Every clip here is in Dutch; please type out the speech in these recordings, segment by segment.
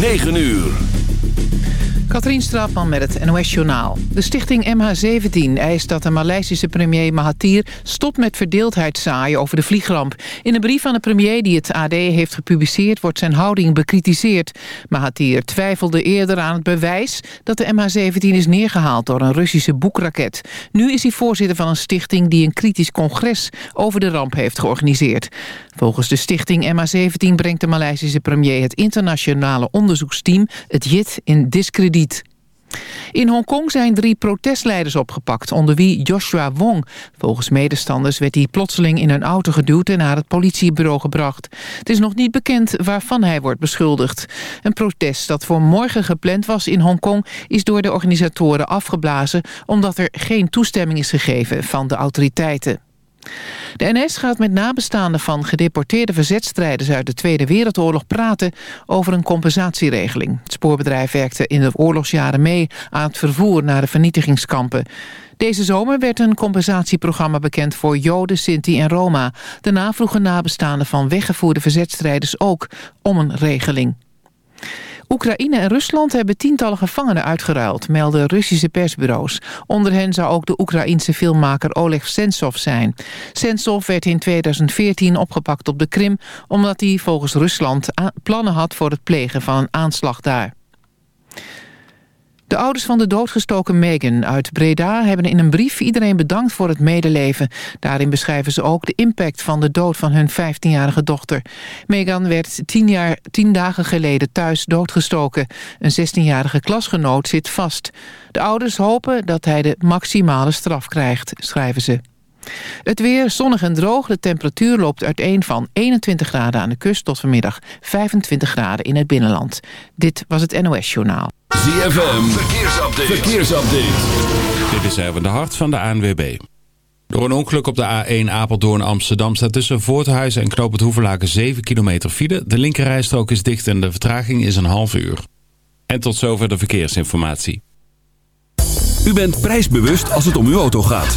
9 uur. Katrien Straatman met het NOS-journaal. De stichting MH17 eist dat de Maleisische premier Mahathir... stopt met verdeeldheid zaaien over de vliegramp. In een brief aan de premier die het AD heeft gepubliceerd... wordt zijn houding bekritiseerd. Mahathir twijfelde eerder aan het bewijs... dat de MH17 is neergehaald door een Russische boekraket. Nu is hij voorzitter van een stichting... die een kritisch congres over de ramp heeft georganiseerd. Volgens de stichting MH17 brengt de Maleisische premier... het internationale onderzoeksteam, het JIT, in discrediet in Hongkong zijn drie protestleiders opgepakt, onder wie Joshua Wong. Volgens medestanders werd hij plotseling in een auto geduwd en naar het politiebureau gebracht. Het is nog niet bekend waarvan hij wordt beschuldigd. Een protest dat voor morgen gepland was in Hongkong is door de organisatoren afgeblazen omdat er geen toestemming is gegeven van de autoriteiten. De NS gaat met nabestaanden van gedeporteerde verzetstrijders uit de Tweede Wereldoorlog praten over een compensatieregeling. Het spoorbedrijf werkte in de oorlogsjaren mee aan het vervoer naar de vernietigingskampen. Deze zomer werd een compensatieprogramma bekend voor Joden, Sinti en Roma. Daarna vroegen nabestaanden van weggevoerde verzetstrijders ook om een regeling. Oekraïne en Rusland hebben tientallen gevangenen uitgeruild, melden Russische persbureaus. Onder hen zou ook de Oekraïense filmmaker Oleg Sentsov zijn. Sentsov werd in 2014 opgepakt op de Krim, omdat hij volgens Rusland plannen had voor het plegen van een aanslag daar. De ouders van de doodgestoken Megan uit Breda hebben in een brief iedereen bedankt voor het medeleven. Daarin beschrijven ze ook de impact van de dood van hun 15-jarige dochter. Megan werd tien, jaar, tien dagen geleden thuis doodgestoken. Een 16-jarige klasgenoot zit vast. De ouders hopen dat hij de maximale straf krijgt, schrijven ze. Het weer zonnig en droog. De temperatuur loopt uiteen van 21 graden aan de kust... tot vanmiddag 25 graden in het binnenland. Dit was het NOS Journaal. ZFM, verkeersupdate. verkeersupdate. Dit is even de hart van de ANWB. Door een ongeluk op de A1 Apeldoorn-Amsterdam... staat tussen Voorthuizen en Knoop het Hoevenlaken 7 kilometer file. De linkerrijstrook is dicht en de vertraging is een half uur. En tot zover de verkeersinformatie. U bent prijsbewust als het om uw auto gaat.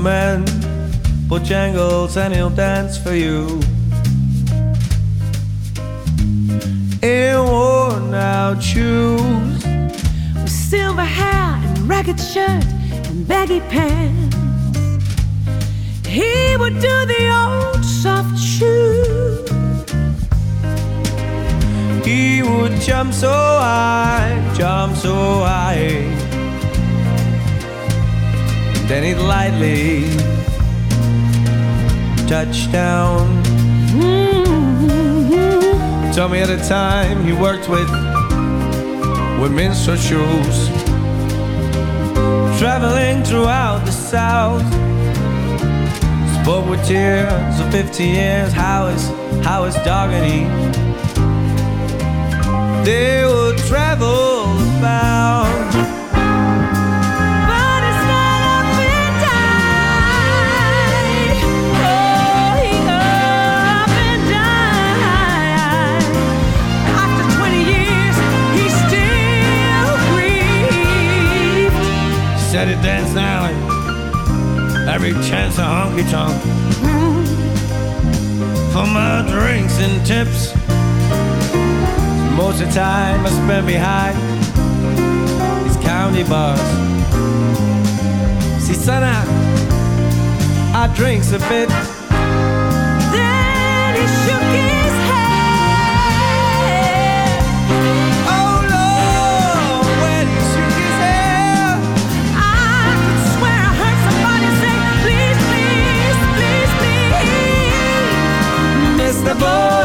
Man, Bojangles, and he'll dance for you. In worn out shoes, with silver hair and ragged shirt and baggy pants. He would do the old soft shoe. he would jump so high, jump so high. Then he'd lightly touch down. Mm-hmm. Told me at the time he worked with women's shoes, traveling throughout the South, Spoke with tears of 50 years. How is, how is Doggedy? They will travel about. It dance now every chance a honky tonk mm-hmm. for my drinks and tips. Most of the time I spend behind these county bars. See, son, I, I drinks a bit. Please.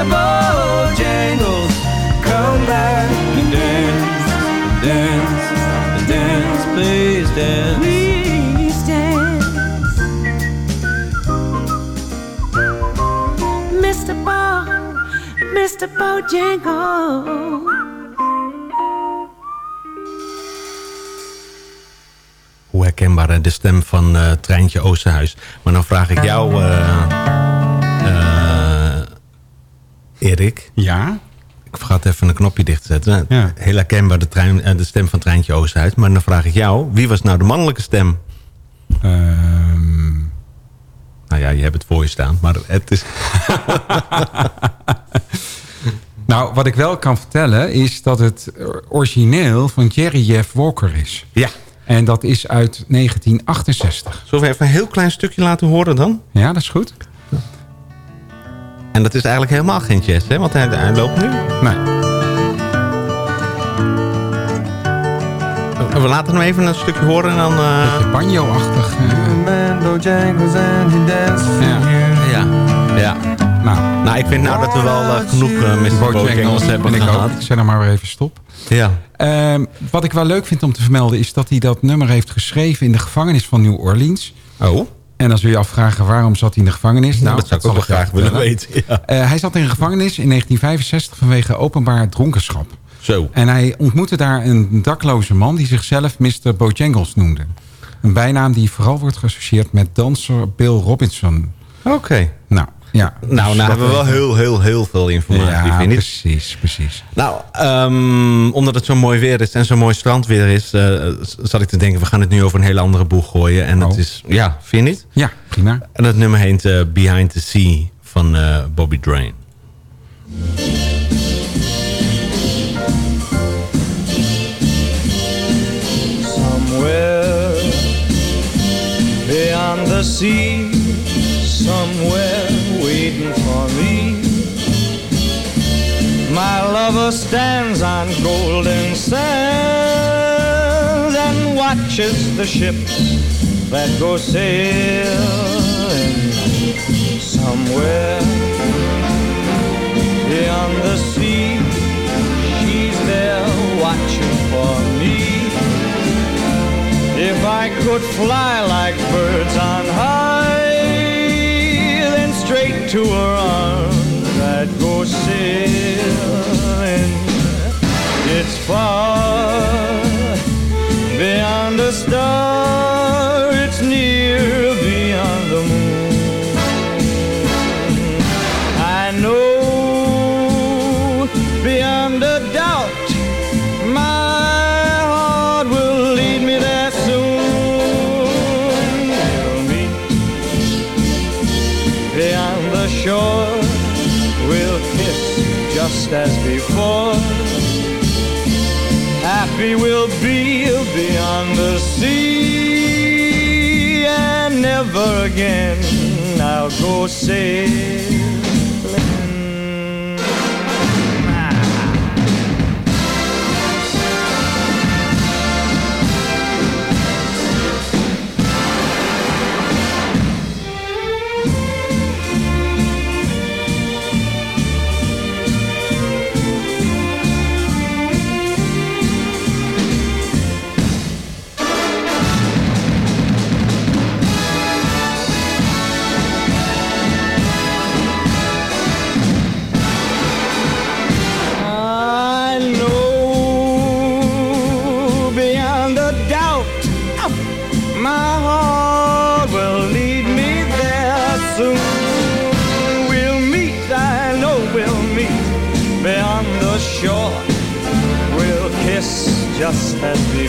Mr. Bojangles. Come back and dance, dance, dance, please dance. Please dance. Mr. Bo, Mr. Bojangles. Hoe herkenbaar de stem van eh, Treintje Oosterhuis. Maar dan vraag ik jou, eh, Erik. Ja? Ik vergat even een knopje dicht te zetten. Ja. Heel herkenbaar de, trein, eh, de stem van Treintje Oosterhuis. Maar dan vraag ik jou, wie was nou de mannelijke stem? Ehm, Nou ja, je hebt het voor je staan. Maar het is... nou, wat ik wel kan vertellen is dat het origineel van Jerry Jeff Walker is. Ja. En dat is uit 1968. Zullen we even een heel klein stukje laten horen dan? Ja, dat is goed. En dat is eigenlijk helemaal geen jazz, hè? Want hij, hij loopt nu. Nee. We laten hem even een stukje horen en dan... eh, Beetje banjo-achtig. eh, Ja. ja, ja. nou, Nou, ik vind nou dat we wel eh, genoeg uh. Bojangles hebben en ik gehad. ook. Ik er maar weer even stop. Ja. Ehm, wat ik wel leuk vind om te vermelden is dat hij dat nummer heeft geschreven in de gevangenis van New Orleans. Oh, En dan zul je afvragen waarom zat hij in de gevangenis. nou, dat zou ik ook wel graag willen weten. Ja. Eh, hij zat in de gevangenis in 1965 vanwege openbaar dronkenschap. Zo. En hij ontmoette daar een dakloze man die zichzelf Mr. Bojangles noemde. Een bijnaam die vooral wordt geassocieerd met danser Bill Robinson. Oké. Nou, ja. Nou, Dus nou hebben we wel heel, heel, heel veel informatie, Ja, vind ik. precies, precies. Nou, ehm, omdat het zo mooi weer is en zo mooi strand weer is... eh, zat ik te denken, we gaan het nu over een hele andere boeg gooien. En het Oh. is, ja, vind je niet? Ja, prima. En dat nummer heet eh, Behind the Sea van eh, Bobby Drain. Somewhere beyond the sea, somewhere My lover stands on golden sands and watches the ships that go sailing somewhere beyond the sea. She's there watching for me. If I could fly like birds on high, then straight to her arms I'd go sailing. It's far beyond a star, it's near beyond the moon. I know beyond a doubt my heart will lead me there soon. We'll meet beyond the shore. We'll kiss just as before. Happy we'll be beyond the sea and never again I'll go sailing.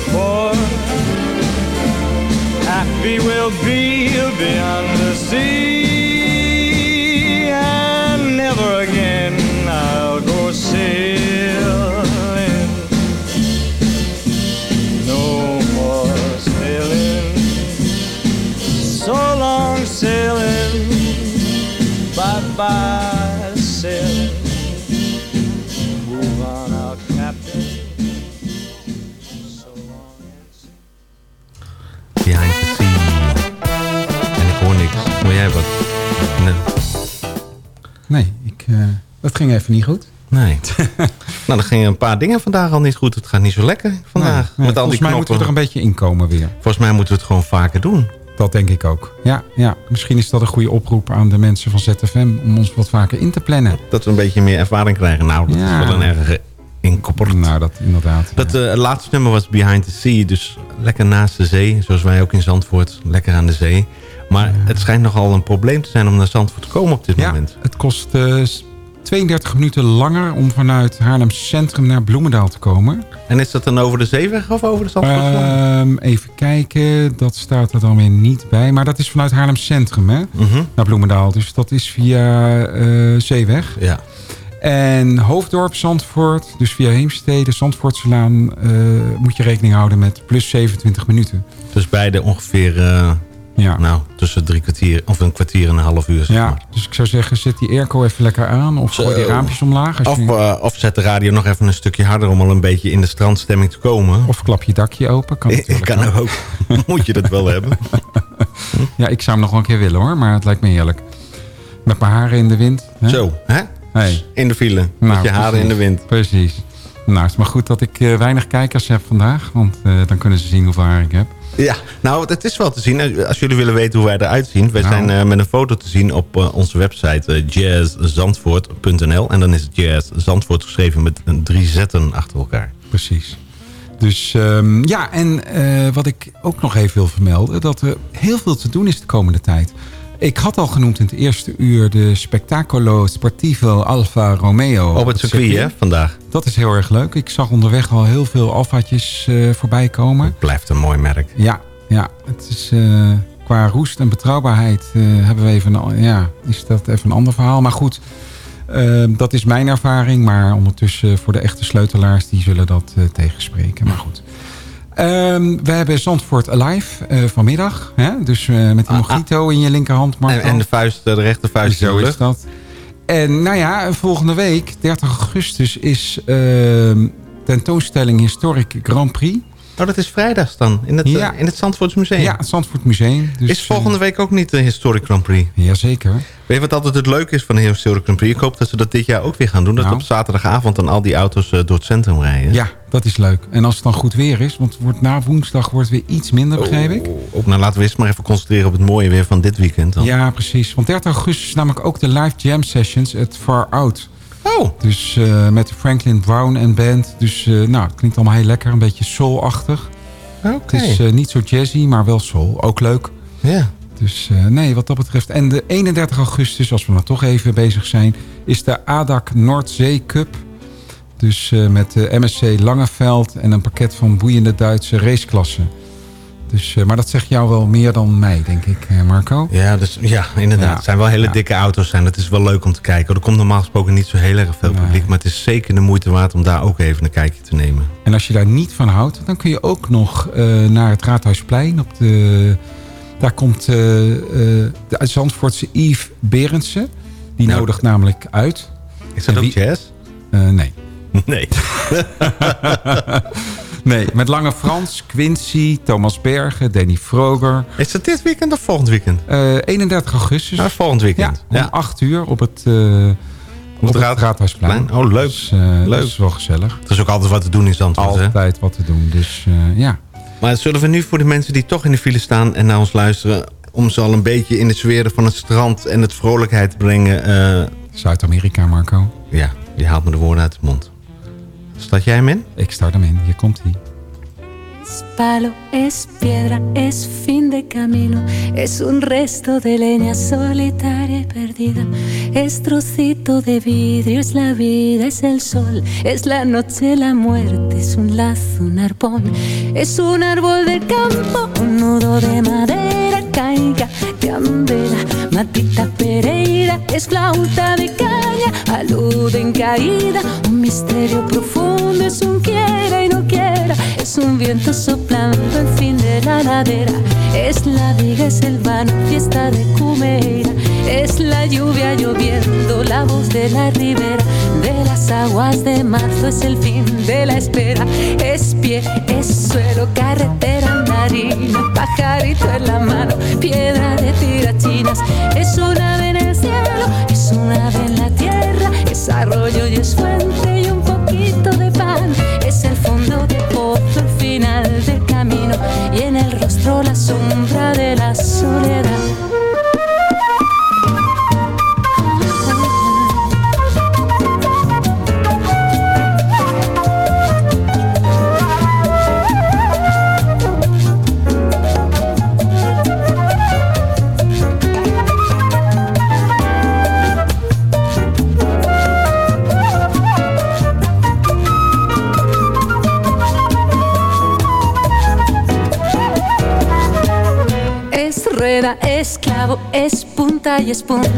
Before. Happy we'll be beyond the sea, and never again I'll go sailing. No more sailing. So long sailing. Bye bye ging even niet goed. nee. nou, er gingen een paar dingen vandaag al niet goed. Het gaat niet zo lekker vandaag. Nee, nee, met al die volgens mij moeten we er een beetje inkomen weer. Volgens mij moeten we het gewoon vaker doen. Dat denk ik ook. Ja, ja, misschien is dat een goede oproep aan de mensen van ZFM... om ons wat vaker in te plannen. Dat we een beetje meer ervaring krijgen. Nou, dat Ja. is wel een erge inkopper. Nou, dat inderdaad. Dat ja. eh, het laatste nummer was Behind the Sea. Dus lekker naast de zee. Zoals wij ook in Zandvoort. Lekker aan de zee. Maar het schijnt nogal een probleem te zijn om naar Zandvoort te komen op dit moment. het kost eh, 32 minuten langer om vanuit Haarlem Centrum naar Bloemendaal te komen. En is dat dan over de zeeweg of over de Zandvoortse? Ehm, even kijken, dat staat er dan weer niet bij. Maar dat is vanuit Haarlem Centrum, hè? Mhm. Naar Bloemendaal. Dus dat is via eh, Zeeweg. Ja. En Hoofddorp, Zandvoort, dus via Heemstede, Zandvoortselaan... eh, moet je rekening houden met plus 27 minuten. Dus beide ongeveer eh, Ja. nou, tussen drie kwartier of een kwartier en een half uur. Zeg Ja, maar. dus ik zou zeggen, zet die airco even lekker aan. Of gooi die raampjes omlaag. Als Of, je, eh, of zet de radio nog even een stukje harder om al een beetje in de strandstemming te komen. of klap je dakje open. Kan natuurlijk kan ook. Moet je dat wel hebben. Ja, ik zou hem nog wel een keer willen hoor, maar het lijkt me heerlijk. Met mijn haren in de wind. Hè? Zo, hè? Hey. In de file. Nou, met je haren in de wind. Precies. Nou, het is maar goed dat ik eh, weinig kijkers heb vandaag. Want eh, dan kunnen ze zien hoeveel haar ik heb. Ja, nou, het is wel te zien. Als jullie willen weten hoe wij eruit zien. Wij Nou. zijn eh, met een foto te zien op eh, onze website eh, jazzzandvoort.nl. En dan is jazz Zandvoort geschreven met een drie zetten achter elkaar. Precies. Dus ehm, ja, en eh, wat ik ook nog even wil vermelden... dat er heel veel te doen is de komende tijd. Ik had al genoemd in het eerste uur de Spectacolo Sportivo Alfa Romeo. Op het circuit, hè, vandaag. Dat is heel erg leuk. Ik zag onderweg al heel veel Alfaatjes eh voorbij komen. Het blijft een mooi merk. Ja, ja het is, eh, qua roest en betrouwbaarheid eh, hebben we even een, ja, is dat even een ander verhaal. Maar goed, dat is mijn ervaring. Maar ondertussen voor de echte sleutelaars, die zullen dat tegenspreken. Maar goed. Ehm, we hebben Zandvoort Alive eh, vanmiddag. Hè? Dus eh, met die Ah, ah. mojito in je linkerhand, Marco. En, en de, vuist, de rechter vuist in Zo de is dat. En nou ja, volgende week, 30 augustus, is ehm, tentoonstelling Historic Grand Prix. Oh, dat is vrijdags dan. In het, eh, Ja. in het Zandvoorts Museum. Ja, het Zandvoort Museum. Dus, is volgende week ook niet de Historic Grand Prix? eh, Jazeker. Weet je wat altijd het leuke is van de Historic Grand Prix? Ik hoop dat ze dat dit jaar ook weer gaan doen. Dat Nou. op zaterdagavond dan al die auto's eh, door het centrum rijden. Ja, dat is leuk. En als het dan goed weer is, want het wordt na woensdag wordt het weer iets minder, begrijp ik. Oh, ook, nou, laten we eerst maar even concentreren op het mooie weer van dit weekend. Dan. Ja, precies. Want 30 augustus is namelijk ook de live jam sessions at Far Out. Oh, Dus eh, met Franklin Brown en band. Dus eh, nou, het klinkt allemaal heel lekker. Een beetje soul-achtig. oké. Het is eh, niet zo jazzy, maar wel soul. Ook leuk. ja. Dus nee, wat dat betreft. En de 31 augustus, als we dan toch even bezig zijn... is de ADAC Noordzee Cup. Dus met de MSC Langeveld en een pakket van boeiende Duitse raceklassen. Dus, eh, maar dat zegt jou wel meer dan mij, denk ik, eh, Marco. Ja, dus, ja, inderdaad. Ja. Het zijn wel hele Ja. dikke auto's. Zijn. Het is wel leuk om te kijken. Er komt normaal gesproken niet zo heel erg veel Nee. publiek. Maar het is zeker de moeite waard om daar ook even een kijkje te nemen. En als je daar niet van houdt, dan kun je ook nog eh, naar het Raadhuisplein op de Daar komt eh, de Zandvoortse Yves Berendsen. Die Nou, nodigt namelijk uit. Is dat En ook wie- jazz? Eh, nee. Nee. Nee, met Lange Frans, Quincy, Thomas Bergen, Danny Vroger. Is dat dit weekend of volgend weekend? Eh, 31 augustus. Nou, volgend ja, weekend. om 8 uur op het, eh op het Raad- Raadhuisplein. Oh, leuk. Dus, eh, Leuk. Dat is wel gezellig. Er is ook altijd wat te doen in Zandvoort, hè? Altijd wat te doen. Dus eh, ja. Maar zullen we nu voor de mensen die toch in de file staan en naar ons luisteren... om ze al een beetje in de sfeer van het strand en het vrolijkheid te brengen... eh, Zuid-Amerika, Marco. ja, je haalt me de woorden uit de mond. Start jij hem in? Ik start hem in. Hier komt hij. Es palo, es piedra, es fin de camino, es un resto de leña solitaria y perdida, es trocito de vidrio, es la vida, es el sol, es la noche, la muerte, es un lazo, un arpón, es un árbol del campo, un nudo de madera, caiga, candela, matita pereira, es flauta de caña, alude en caída, un misterio profundo, es un quiera y no quiera, es un viento soplando el fin de la ladera, es la viga, es el vano, fiesta de Cumeira, es la lluvia lloviendo, la voz de la ribera, de las aguas de marzo, es el fin de la espera, es pie, es suelo, carretera, marina, pajarito en la mano, de tirachinas, es un ave en el cielo, es un ave en la tierra, es arroyo y es fuente y un poquito de pan, es el fondo de pozo, el final del camino. Y en el rostro la sombra de la soledad. Es clavo, es punta y es punto.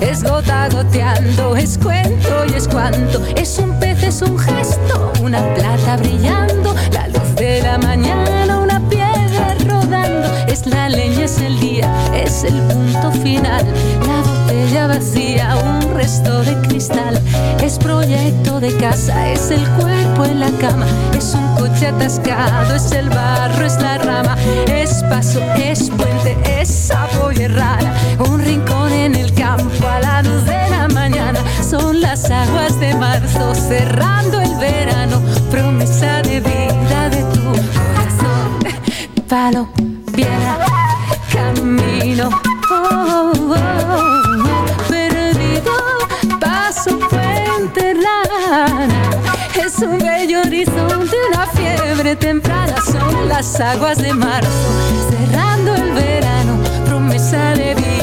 Es gota goteando, es cuento y es cuanto. Es un pez, es un gesto, una plata brillando. La luz de la mañana, una piedra rodando. Es la leña, es el día, es el punto final. La botella vacía, un resto de cristal. Es proyecto de casa, es el cuerpo en la cama. Es un coche atascado, es el barro, es la rama. Es paso, es puente, es Un rincón en el campo a la luz de la mañana. Son las aguas de marzo cerrando el verano. Promesa de vida de tu corazón. Palo, piedra, camino. Oh, oh, oh, perdido, paso, puente, rana. Es un bello horizonte, una fiebre temprana. Son las aguas de marzo, cerrando el verano. Promesa de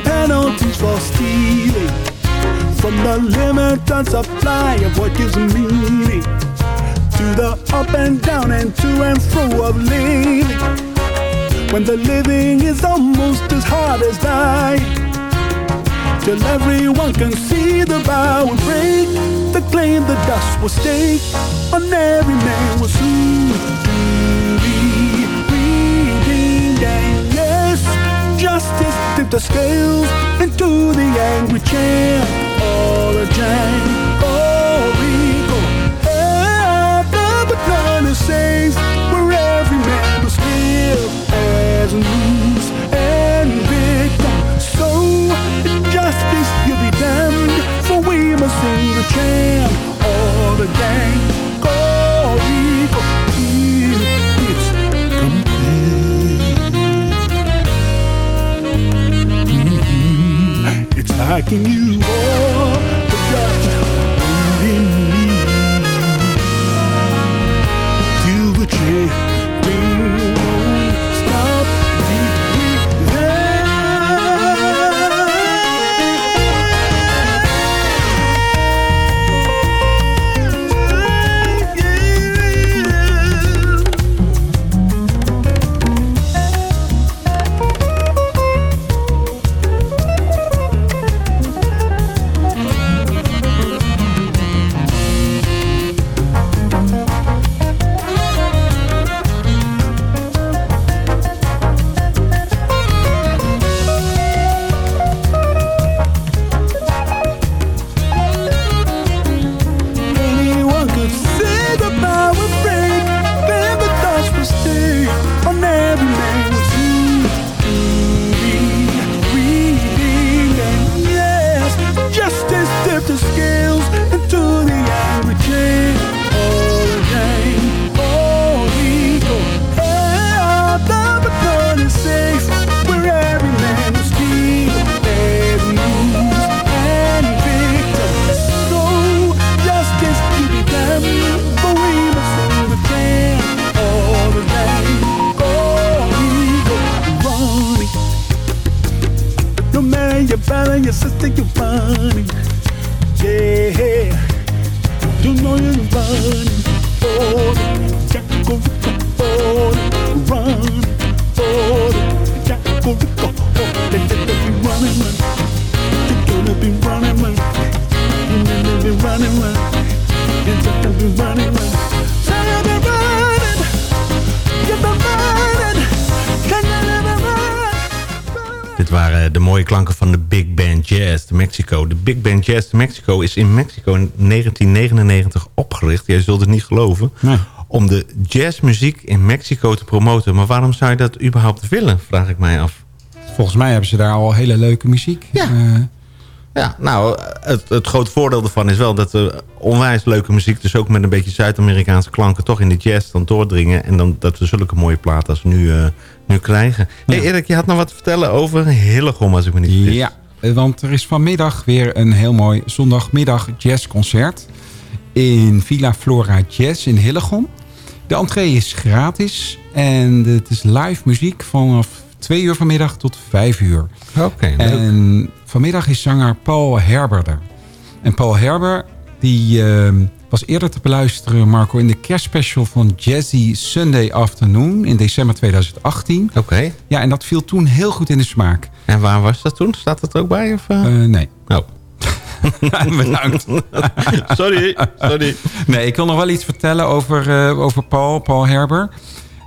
penalties for stealing. From the limited supply of what gives meaning to the up and down and to and fro of living. When the living is almost as hard as dying till everyone can see the bow and break. The claim the dust will stake, and every man was soon tip the scales into the angry chant all a jang all eagle. And the banana says where every man must live as loose and victim. So injustice, you'll be damned. For we must sing the chant all the gang. I can use. Big Band Jazz de Mexico is in Mexico in 1999 opgericht. Jij zult het niet geloven. Om de jazzmuziek in Mexico te promoten. Maar waarom zou je dat überhaupt willen, vraag ik mij af. Volgens mij hebben ze daar al hele leuke muziek. Ja. Eh, Ja, nou, het, het grote voordeel ervan is wel dat er onwijs leuke muziek... dus ook met een beetje Zuid-Amerikaanse klanken... toch in de jazz dan doordringen. En dan dat we zulke mooie platen als nu, eh, nu krijgen. Hey Erik, je had nog wat te vertellen over Hillegom, als ik me niet vergis. Ja, want er is vanmiddag weer een heel mooi zondagmiddag jazzconcert... in Villa Flora Jazz in Hillegom. De entree is gratis en het is live muziek vanaf 2 uur vanmiddag tot 5 uur. Oké, leuk. En vanmiddag is zanger Paul Herber er. En Paul Herber die, eh, was eerder te beluisteren, Marco... in de kerstspecial van Jazzy Sunday Afternoon in december 2018. Oké. Ja, en dat viel toen heel goed in de smaak. En waar was dat toen? Staat dat ook bij? Of, eh? Eh, nee. Oh. Bedankt. sorry, sorry. Nee, ik wil nog wel iets vertellen over, eh, over Paul, Paul Herber.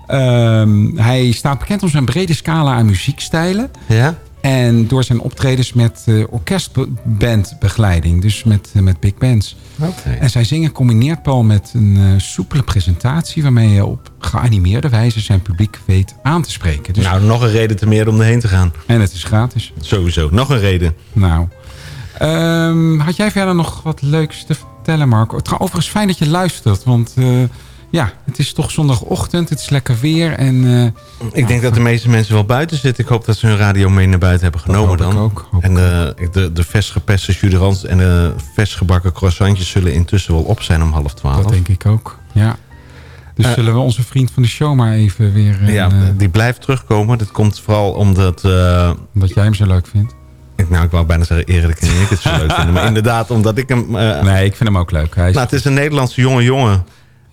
Ehm, hij staat bekend om zijn brede scala aan muziekstijlen. Ja? En door zijn optredens met uh, orkestbandbegeleiding. Dus met, uh, met big bands. Okay. En zijn zingen combineert Paul met een uh, soepele presentatie... waarmee je op geanimeerde wijze zijn publiek weet aan te spreken. Dus... Nou, nog een reden te meer om erheen te gaan. En het is gratis. Sowieso, nog een reden. Nou, um, had jij verder nog wat leuks te vertellen, Marco? Overigens fijn dat je luistert, want... Uh, ja, het is toch zondagochtend, het is lekker weer. En, uh, ik denk dat de meeste mensen wel buiten zitten. Ik hoop dat ze hun radio mee naar buiten hebben genomen dan. Ook, hoop en uh, de, de vers gepeste juderans en de vers gebakken croissantjes zullen intussen wel op zijn om half twaalf. Dat denk ik ook, ja. Dus uh, zullen we onze vriend van de show maar even weer... ja, die blijft terugkomen. Dat komt vooral omdat... omdat jij hem zo leuk vindt. Ik, nou, ik wou bijna zeggen Erik en ik het zo leuk vinden. Maar inderdaad, omdat ik hem... nee, ik vind hem ook leuk. Hij is... Nou, het is een Nederlandse jonge jongen.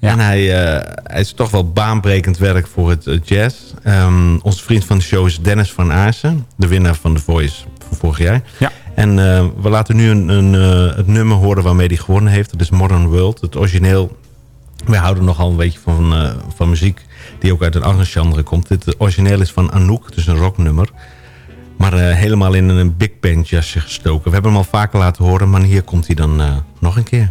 Ja. En hij, uh, hij is toch wel baanbrekend werk voor het jazz. Um, onze vriend van de show is Dennis van Aarsen. De winnaar van The Voice van vorig jaar. Ja. En uh, we laten nu een, een, het nummer horen waarmee hij gewonnen heeft. Dat is Modern World. Het origineel. Wij houden nogal een beetje van, van muziek die ook uit een andere genre komt. Het origineel is van Anouk, dus een rocknummer. Maar helemaal in een big band jasje gestoken. We hebben hem al vaker laten horen, maar hier komt hij dan nog een keer.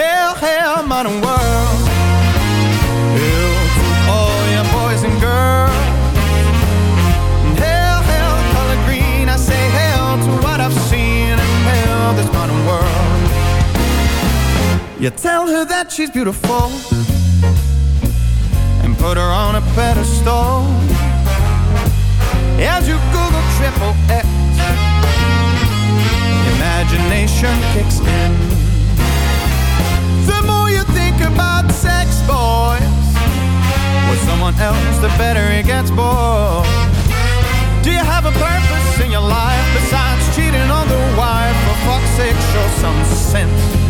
Hell, hell, modern world. To all your boys and girls. Color green. I say to what I've seen and this modern world. You tell her that she's beautiful and put her on a pedestal. As you Google triple X, imagination kicks in. About sex, boys, with someone else, the better it gets, boy. Do you have a purpose in your life besides cheating on the wife? For fuck's sake, show some sense.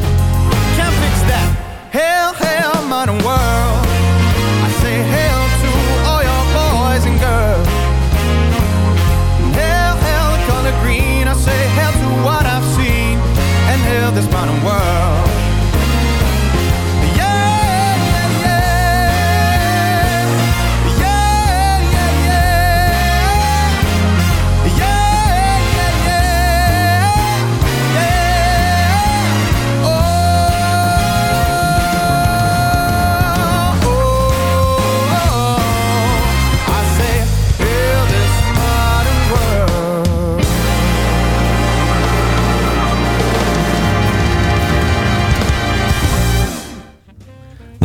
Hail, hail, modern world. I say hail to all your boys and girls. Hail, hail, the color green. I say hail to what I've seen. And hail this modern world.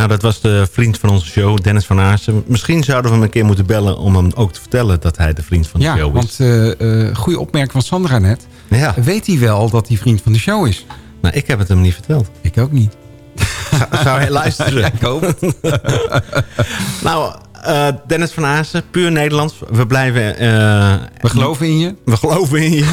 Nou, dat was de vriend van onze show, Dennis van Aarsen. Misschien zouden we hem een keer moeten bellen om hem ook te vertellen dat hij de vriend van de ja, show want is. uh, uh, goede opmerking van Sandra net. Ja. Weet hij wel dat hij vriend van de show is? Nou, ik heb het hem niet verteld. Ik ook niet. Zou hij luisteren? ja, ik hoop het. nou, eh, Dennis van Aassen, puur Nederlands. We blijven... eh, We geloven in je. We geloven in je.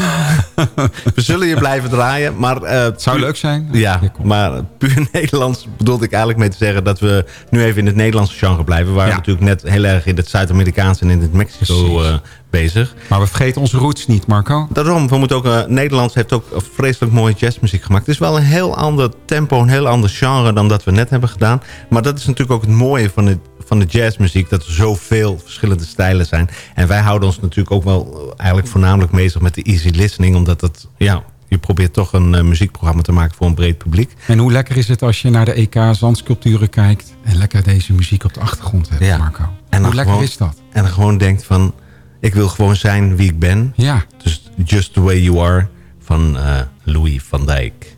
we zullen je blijven draaien. Maar, het zou leuk zijn. Ja, maar puur Nederlands bedoelde ik eigenlijk mee te zeggen... dat we nu even in het Nederlandse genre blijven. Waar we natuurlijk net heel erg in het Zuid-Amerikaanse en in het Mexico eh, bezig. Maar we vergeten onze roots niet, Marco. Daarom, we moeten ook, eh, Nederlands heeft ook vreselijk mooie jazzmuziek gemaakt. Het is wel een heel ander tempo, een heel ander genre dan dat we net hebben gedaan. Maar dat is natuurlijk ook het mooie van de, van de jazzmuziek, dat er zoveel verschillende stijlen zijn. En wij houden ons natuurlijk ook wel eh, eigenlijk voornamelijk bezig met de easy listening, omdat dat, ja, je probeert toch een eh, muziekprogramma te maken voor een breed publiek. En hoe lekker is het als je naar de EK zandsculpturen kijkt... en lekker deze muziek op de achtergrond hebt, Marco? En hoe lekker gewoon- is dat? En dan gewoon denkt van, ik wil gewoon zijn wie ik ben. Ja. Dus Just the Way You Are van eh, Louis van Dijk.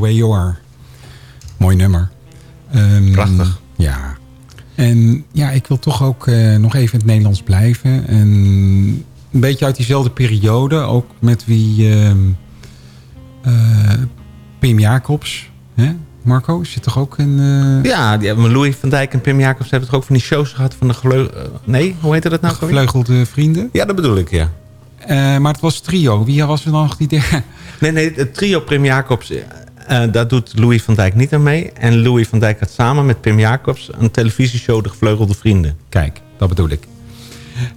The way you are. Mooi nummer. Ehm, Prachtig. Ja. En ja, ik wil toch ook eh, nog even in het Nederlands blijven. En een beetje uit diezelfde periode. Ook met wie... ehm eh, Pim Jacobs. Hè? Marco, zit toch ook in... eh, Ja, die hebben Louis van Dijk en Pim Jacobs hebben toch ook van die shows gehad van de geleu... eh, nee, hoe heette dat nou? Gevleugelde vrienden? Ja, dat bedoel ik, ja. Maar het was trio. Wie was er dan nog die? Nee, nee, het trio Pim Jacobs, eh, eh, daar doet Louis van Dijk niet aan mee. En Louis van Dijk had samen met Pim Jacobs een televisieshow De Gevleugelde Vrienden. Kijk, dat bedoel ik.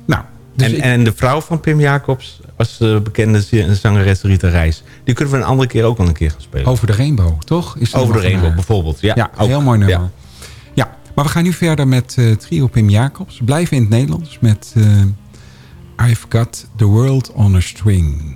Nou, dus en, ik- en de vrouw van Pim Jacobs was de bekende zangeres Rita Reis. Die kunnen we een andere keer ook wel een keer gaan spelen. Over de Rainbow, toch? Is Over de Rainbow haar? bijvoorbeeld, ja. Ja, heel mooi nummer. Ja. Ja. maar we gaan nu verder met eh, trio Pim Jacobs. Blijven in het Nederlands met eh, I've Got the World on a String.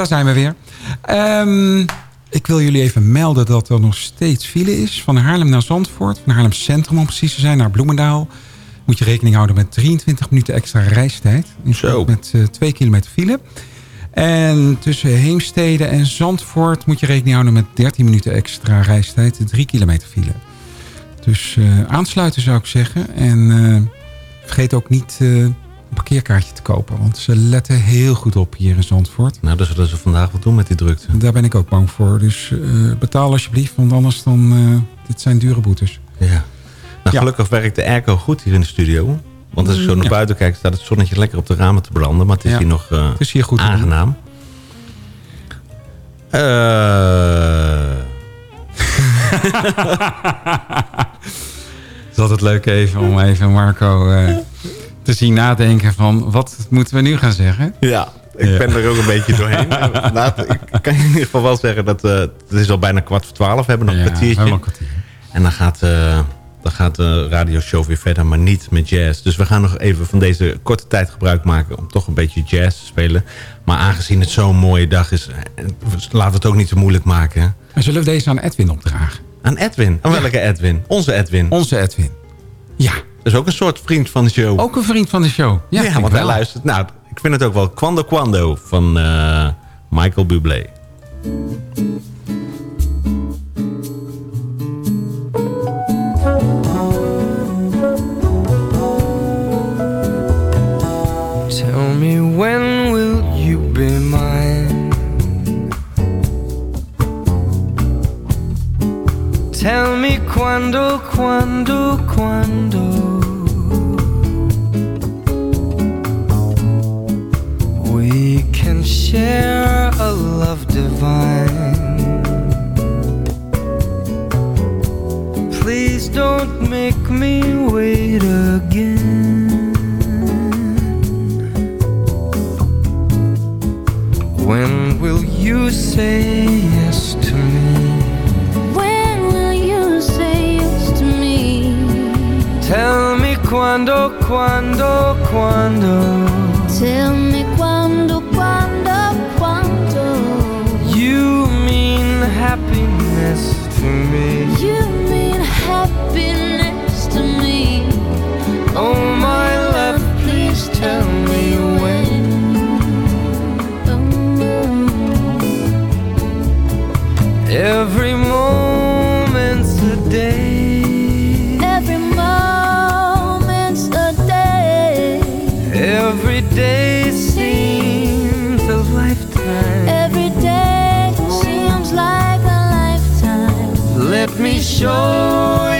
Daar zijn we weer. Ehm, ik wil jullie even melden dat er nog steeds file is. Van Haarlem naar Zandvoort. Van Haarlem Centrum om precies te zijn naar Bloemendaal. Moet je rekening houden met 23 minuten extra reistijd. Zo. Met eh 2 kilometer file. En tussen Heemstede en Zandvoort moet je rekening houden met 13 minuten extra reistijd. 3 kilometer file. Dus eh, aansluiten zou ik zeggen. En eh, vergeet ook niet een parkeerkaartje te kopen. Want ze letten heel goed op hier in Zandvoort. Nou, dat zullen ze vandaag wel doen met die drukte. Daar ben ik ook bang voor. Dus eh, betaal alsjeblieft, want anders dan... eh, dit zijn dure boetes. Ja. Nou, gelukkig werkt de airco goed hier in de studio. Want als ik zo naar Ja. buiten kijk, staat het zonnetje lekker op de ramen te branden. Maar het is Ja. hier nog eh, Het is hier goed aangenaam. Eh, Het is altijd leuk even om even Marco te zien nadenken van... wat moeten we nu gaan zeggen? ja, ik Ja. ben er ook een beetje doorheen. Laat, ik kan in ieder geval wel zeggen dat eh, het is al bijna kwart voor twaalf. We hebben nog Ja, een we kwartiertje. een kwartier. En dan gaat, eh, dan gaat de radioshow weer verder, maar niet met jazz. Dus we gaan nog even van deze korte tijd gebruik maken... om toch een beetje jazz te spelen. Maar aangezien het zo'n mooie dag is... eh, laten we het ook niet te moeilijk maken. En zullen we deze aan Edwin opdragen? Aan Edwin. Aan welke Edwin? Onze Edwin. Onze Edwin. Ja. Dat is ook een soort vriend van de show. Ook een vriend van de show. Ja, Ja, want hij wel. luistert. Nou, ik vind het ook wel Quando Quando van eh, Michael Bublé. Tell me when will you be mine? Tell me quando, quando, quando. Can share a love divine. Please don't make me wait again. When will you say yes to me? When will you say yes to me? Tell me quando, quando, quando. Tell me for me. Show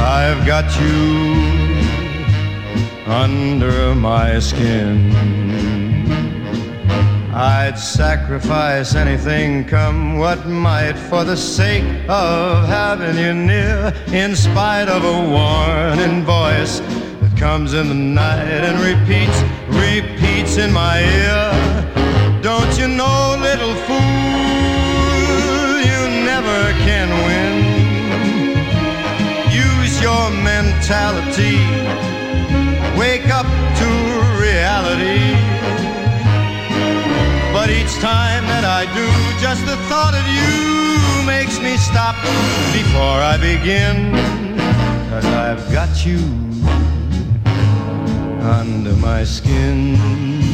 I've got you under my skin? I'd sacrifice anything, come what might, for the sake of having you near, in spite of a warning voice that comes in the night and repeats, repeats in my ear. Don't you know, mentality, wake up to reality. But each time that I do, just the thought of you makes me stop before I begin. Cause I've got you under my skin.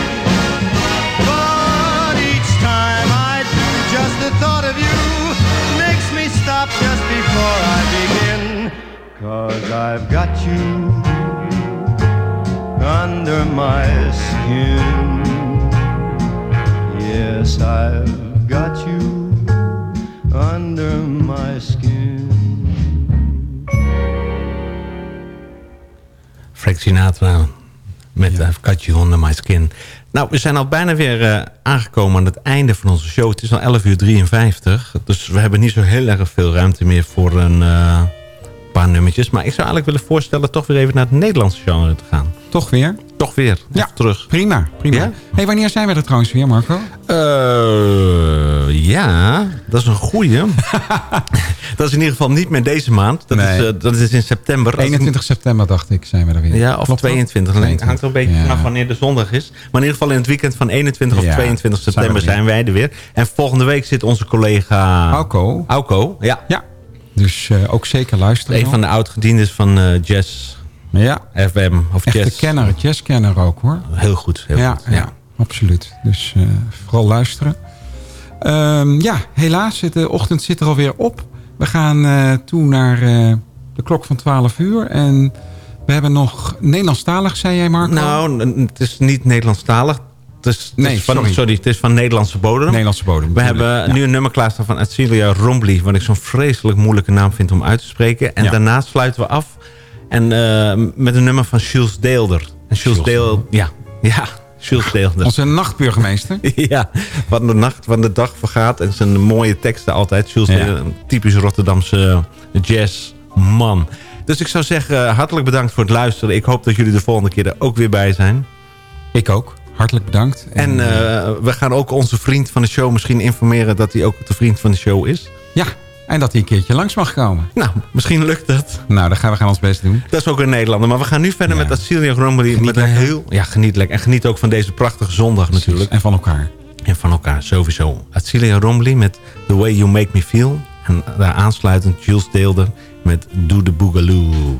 Thought of you makes me stop just before I begin. Cause I've got you under my skin. Yes, I've got you under my skin. Frank Sinatra met I've Got You Under My Skin. Nou, we zijn al bijna weer eh, aangekomen aan het einde van onze show. Het is al 11 uur 53. Dus we hebben niet zo heel erg veel ruimte meer voor een eh, paar nummertjes. Maar ik zou eigenlijk willen voorstellen toch weer even naar het Nederlandse genre te gaan. Toch weer? Toch weer. Ja, terug. Prima, prima. Ja? Hey, wanneer zijn we er trouwens weer, Marco? Eh, ja, dat is een goeie. dat is in ieder geval niet meer deze maand. Dat, Nee. is, eh, dat is in september. Als ik- 21 september, dacht ik, zijn we er weer. Ja, of Klopt dat? 22. Het hangt er een beetje Ja. vanaf wanneer de zondag is. Maar in ieder geval in het weekend van 21 of Ja, 22 zijn we september er zijn wij er weer. En volgende week zit onze collega... Auko. Auko, ja. Ja, dus eh, ook zeker luisteren. Een van de oud-gediendes van eh, Jazz Ja, FM of echte Jazz. kenner, jazzkenner ook hoor. Heel goed. Heel ja, goed. ja. absoluut. Dus eh, vooral luisteren. Ehm, ja, helaas, zit- de ochtend zit er alweer op. We gaan eh, toe naar eh, de klok van 12 uur. En we hebben nog Nederlandstalig, zei jij Marco? Nou, het is niet Nederlandstalig. Het is, het Nee, is van, sorry. sorry. Het is van Nederlandse bodem. Nederlandse bodem. We hebben Ja. nu een nummer klaarstaan van Acilia Rombly... wat ik zo'n vreselijk moeilijke naam vind om uit te spreken. En Ja. daarna sluiten we af en, eh, met een nummer van Jules Deelder. En Jules Jules Deelder... Ja, ja, Jules Deelder. Onze nachtburgemeester. ja, van de nacht, van de dag vergaat. En zijn mooie teksten altijd. Jules Ja. Deelder, een typisch Rotterdamse jazzman. Dus ik zou zeggen, hartelijk bedankt voor het luisteren. Ik hoop dat jullie de volgende keer er ook weer bij zijn. Ik ook. Hartelijk bedankt. En eh, we gaan ook onze vriend van de show misschien informeren... dat hij ook de vriend van de show is. Ja, en dat hij een keertje langs mag komen. Nou, misschien lukt dat. Nou, dan gaan we gaan ons best doen. Dat is ook een Nederlander. Maar we gaan nu verder Ja. met Acilia Rombly. Met een heel... Ja, geniet lekker. En geniet ook van deze prachtige zondag natuurlijk. En van elkaar. En van elkaar sowieso. Acilia Rombly met The Way You Make Me Feel. En daar aansluitend Jules Deelder met Do The Boogaloo.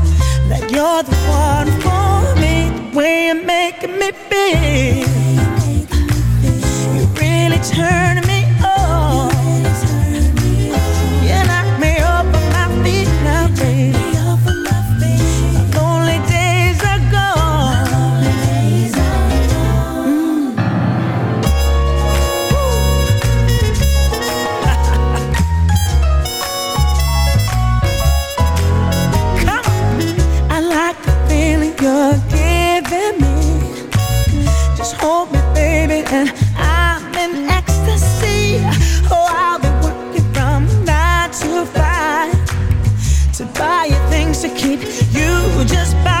that you're the one for me. Way you're making me feel, you really turn me Keep You just by.